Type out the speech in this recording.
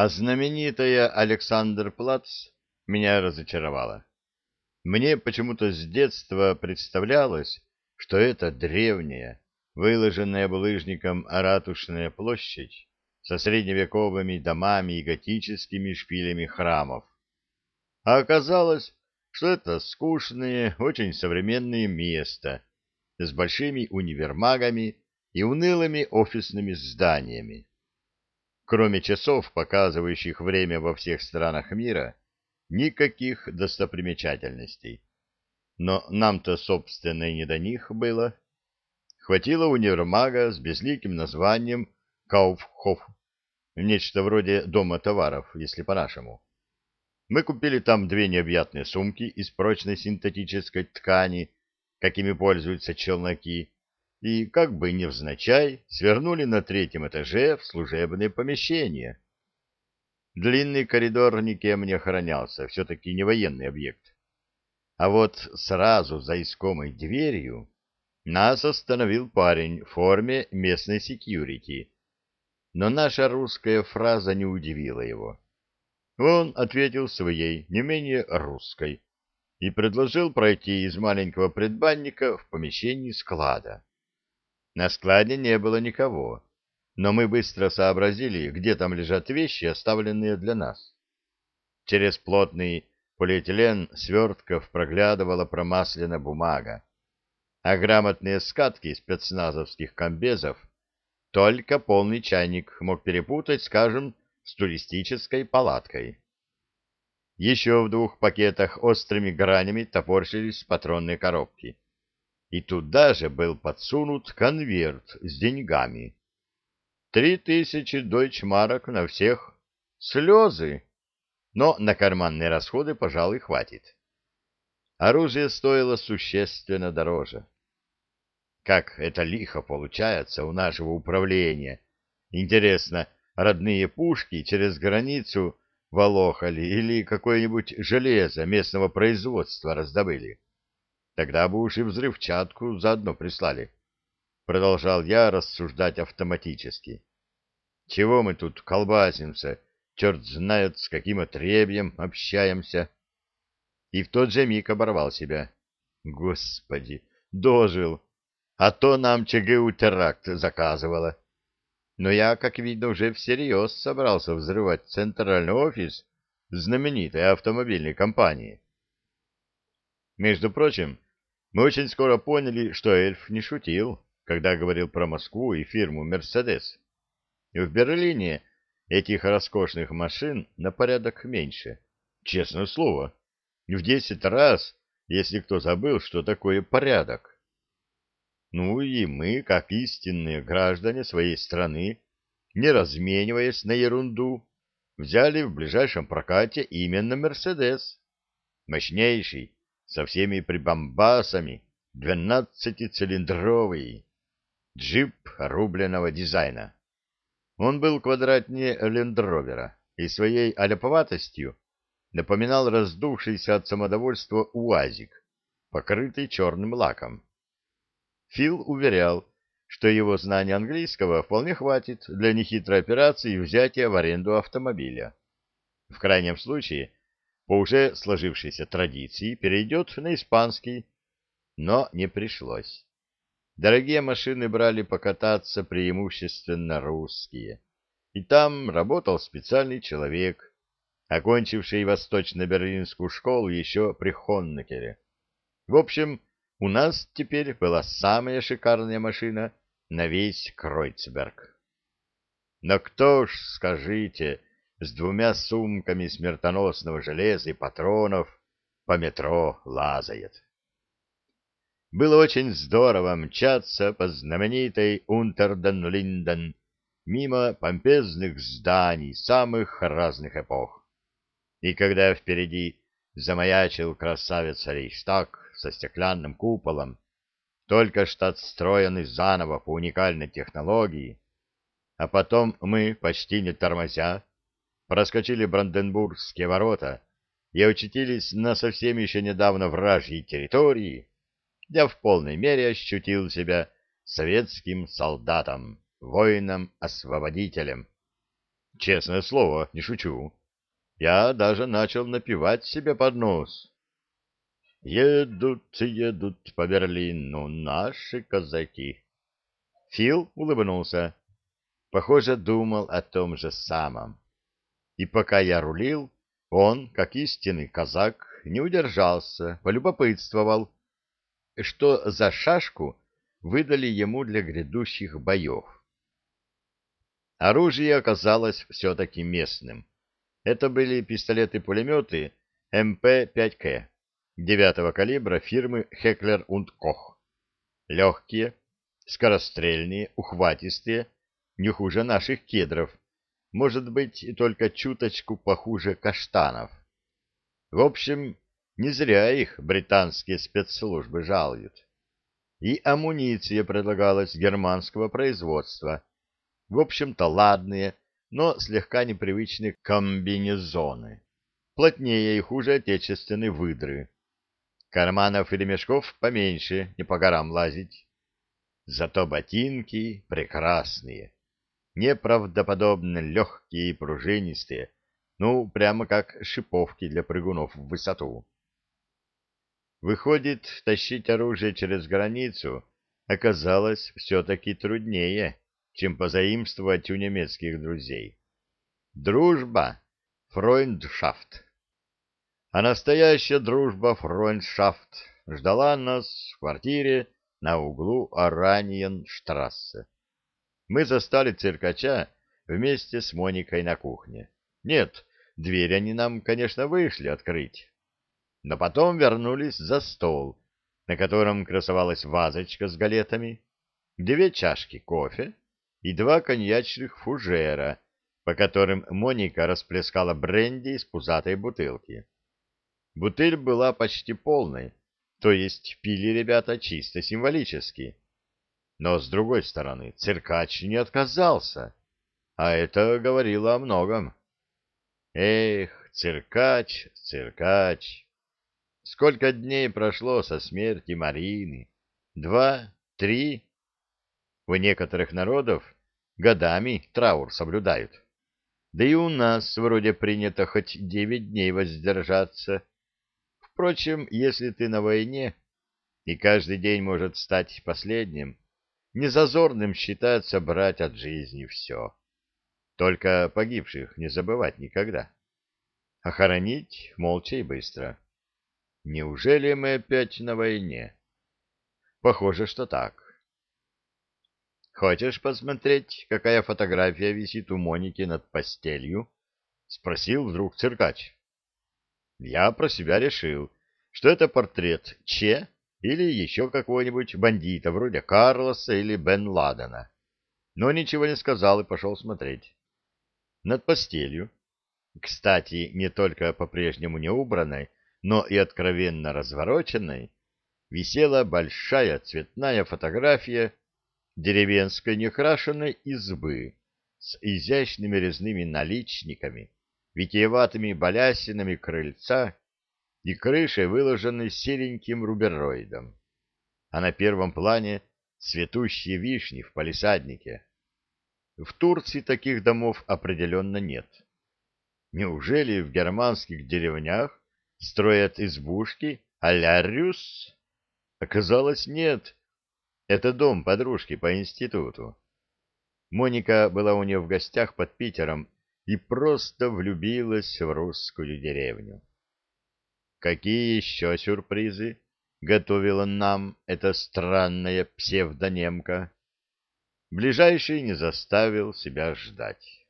А знаменитая Александр-Плац меня разочаровала. Мне почему-то с детства представлялось, что это древняя, выложенная булыжником ратушная площадь со средневековыми домами и готическими шпилями храмов. А оказалось, что это скучное, очень современное место с большими универмагами и унылыми офисными зданиями. Кроме часов, показывающих время во всех странах мира, никаких достопримечательностей. Но нам-то, собственно, и не до них было. Хватило универмага с безликим названием Кауфхоф, нечто вроде дома товаров, если по-нашему. Мы купили там две необъятные сумки из прочной синтетической ткани, какими пользуются челноки, и, как бы невзначай, свернули на третьем этаже в служебное помещение. Длинный коридор никем не охранялся, все-таки не военный объект. А вот сразу за искомой дверью нас остановил парень в форме местной секьюрити. Но наша русская фраза не удивила его. Он ответил своей, не менее русской, и предложил пройти из маленького предбанника в помещении склада. На складе не было никого, но мы быстро сообразили, где там лежат вещи, оставленные для нас. Через плотный полиэтилен свертков проглядывала промаслена бумага, а грамотные скатки спецназовских комбезов только полный чайник мог перепутать, скажем, с туристической палаткой. Еще в двух пакетах острыми гранями топорщились патронные коробки и туда же был подсунут конверт с деньгами. Три тысячи дойчмарок на всех. Слезы. Но на карманные расходы, пожалуй, хватит. Оружие стоило существенно дороже. Как это лихо получается у нашего управления. Интересно, родные пушки через границу волохали или какое-нибудь железо местного производства раздобыли? Тогда бы уж и взрывчатку заодно прислали. Продолжал я рассуждать автоматически. Чего мы тут колбасимся, черт знает, с каким отребьем общаемся. И в тот же миг оборвал себя. Господи, дожил! А то нам ЧГУ теракт заказывала. Но я, как видно, уже всерьез собрался взрывать центральный офис знаменитой автомобильной компании. Между прочим, мы очень скоро поняли, что эльф не шутил, когда говорил про Москву и фирму «Мерседес». В Берлине этих роскошных машин на порядок меньше. Честное слово, в десять раз, если кто забыл, что такое порядок. Ну и мы, как истинные граждане своей страны, не размениваясь на ерунду, взяли в ближайшем прокате именно «Мерседес». Мощнейший, со всеми прибамбасами, двенадцатицилиндровый джип рубленого дизайна. Он был квадратнее лендровера и своей аляповатостью напоминал раздувшийся от самодовольства УАЗик, покрытый черным лаком. Фил уверял, что его знания английского вполне хватит для нехитрой операции взятия в аренду автомобиля. В крайнем случае по уже сложившейся традиции перейдет на испанский, но не пришлось. Дорогие машины брали покататься преимущественно русские, и там работал специальный человек, окончивший восточно-берлинскую школу еще при Хоннекере. В общем, у нас теперь была самая шикарная машина на весь Кройцберг. Но кто ж, скажите, с двумя сумками смертоносного железа и патронов по метро лазает. Было очень здорово мчаться по знаменитой Унтерден-Линден мимо помпезных зданий самых разных эпох. И когда впереди замаячил красавец Рейхстаг со стеклянным куполом, только что отстроенный заново по уникальной технологии, а потом мы, почти не тормозя, проскочили Бранденбургские ворота и очутились на совсем еще недавно вражьей территории, я в полной мере ощутил себя советским солдатом, воином-освободителем. Честное слово, не шучу. Я даже начал напевать себе под нос. Едут, едут по Берлину наши казаки. Фил улыбнулся. Похоже, думал о том же самом. И пока я рулил, он, как истинный казак, не удержался, полюбопытствовал, что за шашку выдали ему для грядущих боев. Оружие оказалось все-таки местным. Это были пистолеты-пулеметы МП-5К девятого калибра фирмы Heckler Koch. Легкие, скорострельные, ухватистые, не хуже наших кедров, может быть, только чуточку похуже каштанов. В общем, не зря их британские спецслужбы жалуют. И амуниция предлагалась германского производства. В общем-то, ладные, но слегка непривычные комбинезоны. Плотнее и хуже отечественной выдры. Карманов или мешков поменьше, не по горам лазить. Зато ботинки прекрасные неправдоподобно легкие и пружинистые, ну, прямо как шиповки для прыгунов в высоту. Выходит, тащить оружие через границу оказалось все-таки труднее, чем позаимствовать у немецких друзей. Дружба — фройндшафт. А настоящая дружба фройндшафт ждала нас в квартире на углу Ораниенштрассе мы застали циркача вместе с Моникой на кухне. Нет, дверь они нам, конечно, вышли открыть. Но потом вернулись за стол, на котором красовалась вазочка с галетами, две чашки кофе и два коньячных фужера, по которым Моника расплескала бренди из пузатой бутылки. Бутыль была почти полной, то есть пили ребята чисто символически. Но, с другой стороны, циркач не отказался, а это говорило о многом. Эх, циркач, циркач! Сколько дней прошло со смерти Марины? Два? Три? У некоторых народов годами траур соблюдают. Да и у нас вроде принято хоть девять дней воздержаться. Впрочем, если ты на войне, и каждый день может стать последним, незазорным считается брать от жизни все. Только погибших не забывать никогда. Охоронить молча и быстро. Неужели мы опять на войне? Похоже, что так. Хочешь посмотреть, какая фотография висит у Моники над постелью? Спросил вдруг циркач. Я про себя решил, что это портрет Че или еще какого-нибудь бандита, вроде Карлоса или Бен Ладена. Но ничего не сказал и пошел смотреть. Над постелью, кстати, не только по-прежнему не убранной, но и откровенно развороченной, висела большая цветная фотография деревенской некрашенной избы с изящными резными наличниками, витиеватыми балясинами крыльца и крышей, выложенной сереньким рубероидом. А на первом плане цветущие вишни в палисаднике. В Турции таких домов определенно нет. Неужели в германских деревнях строят избушки а-ля? Оказалось, нет. Это дом подружки по институту. Моника была у нее в гостях под Питером и просто влюбилась в русскую деревню. Какие еще сюрпризы готовила нам эта странная псевдонемка? Ближайший не заставил себя ждать.